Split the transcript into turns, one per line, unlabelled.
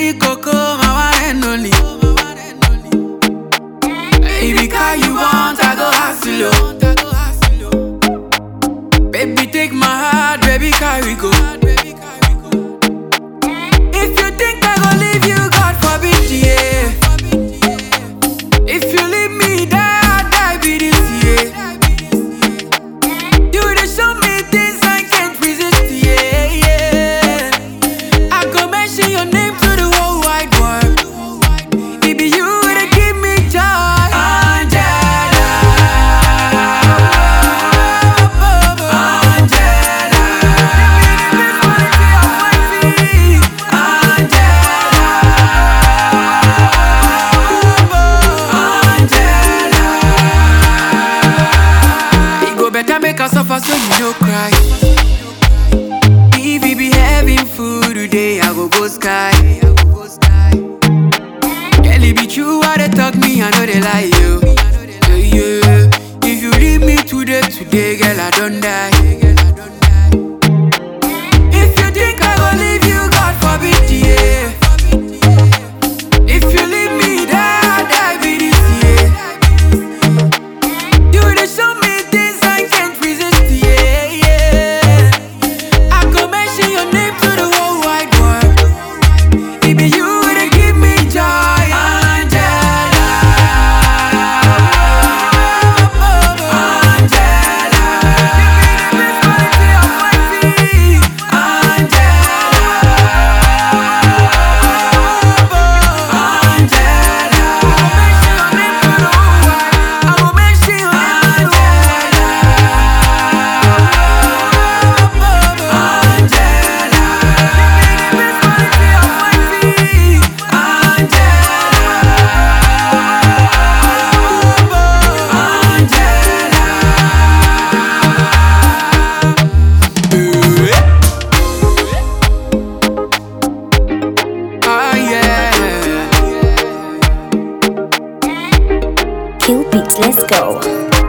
Cherry. Baby, car you want, I go hustle. Oh? Baby, take my heart, baby, car we go. Living food today, I go go sky. Girl, it be true what they talk me, I know they lie you. Yeah, yeah. If you leave me today, today, girl, I don't die.
Kill Beats. Let's go.